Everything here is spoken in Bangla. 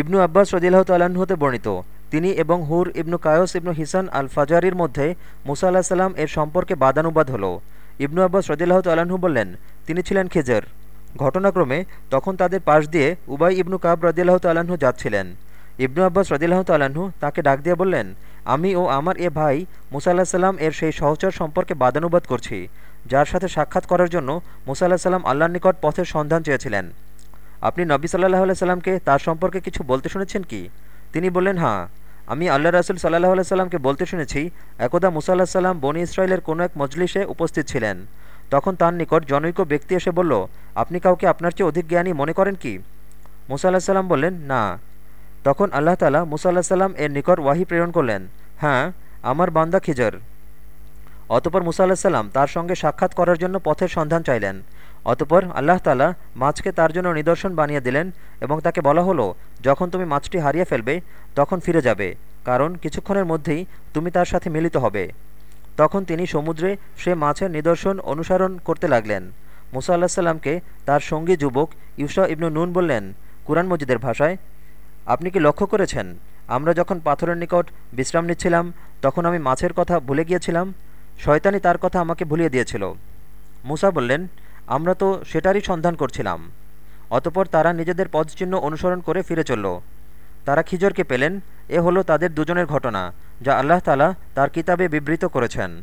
ইবনু আব্বাস রদিল্লাহ তাল্লাহ্ন হতে বর্ণিত। তিনি এবং হুর ইবনু কায়স ইবনু হিসান আল ফাজারির মধ্যে মুসা আল্লাহ সাল্লাম এর সম্পর্কে বাদানুবাদ হল। ইবনু আব্বাস রদিল্লাহ তাল্লাহ্ন বললেন, তিনি ছিলেন খেজর। ঘটনাক্রমে তখন তাদের পাশ দিয়ে উবাই ইবনু কাব রদিল্লাহ তাল্লাহ্ন যাচ্ছিলেন। ইবনু আব্বাস রদিল্লাহ তাল্লাহ্ন তাকে ডাক দিয়ে বললেন, আমি ও আমার এ ভাই মুসা আল্লাহ সাল্লাম এর সেই সহচর সম্পর্কে বাদানুবাদ করছি, যার সাথে সাক্ষাৎ করার জন্য মুসা আল্লাহ সাল্লাম আল্লাহর নিকট পথের সন্ধান চেয়েছিলেন। আপনি নবী সাল্লাহ সাল্লামকে তার সম্পর্কে কিছু বলতে শুনেছেন কি? তিনি বললেন হ্যাঁ আমি আল্লাহ রাসুল সাল্লাহ সাল্লামকে বলতে শুনেছি, একদা মুসা আল্লাহ সাল্লাম বনি ইসরায়েলের কোনো এক মজলিসে উপস্থিত ছিলেন। তখন তার নিকট জনৈক ব্যক্তি এসে বলল, আপনি কাউকে আপনার চেয়ে অধিক জ্ঞানী মনে করেন কি? মুসা আল্লাহ সাল্লাম বললেন, না। তখন আল্লাহ তালা মুসা আল্লাহ সাল্লাম এর নিকট ওয়াহি প্রেরণ করলেন হ্যাঁ আমার বান্দা খিজর। অতপর মুসা আল্লাহ সাল্লাম তার সঙ্গে সাক্ষাৎ করার জন্য পথের সন্ধান চাইলেন। অতপর আল্লাহ তালা মাছকে তার জন্য নিদর্শন বানিয়ে দিলেন এবং তাকে বলা হলো, যখন তুমি মাছটি হারিয়ে ফেলবে, তখন ফিরে যাবে, কারণ কিছুক্ষণের মধ্যেই তুমি তার সাথে মিলিত হবে। তখন তিনি সমুদ্রে সে মাছের নিদর্শন অনুসরণ করতে লাগলেন। মুসা আল্লাহ সাল্লামকে তার সঙ্গী যুবক ইউসা ইবনু নুন বললেন, কুরআন মজিদের ভাষায়, আপনি কি লক্ষ্য করেছেন, আমরা যখন পাথরের নিকট বিশ্রাম নিচ্ছিলাম, তখন আমি মাছের কথা ভুলে গিয়েছিলাম? শয়তানি তার কথা আমাকে ভুলিয়ে দিয়েছিল। মুসা বললেন আমরা তো সেটারই সন্ধান করছিলাম। অতপর তারা নিজেদের পদচিহ্ন অনুসরণ করে ফিরে চলল। তারা খিজরকে পেলেন, এ হলো তাদের দুজনের ঘটনা, যা আল্লাহ তালা তার কিতাবে বিবৃত করেছেন।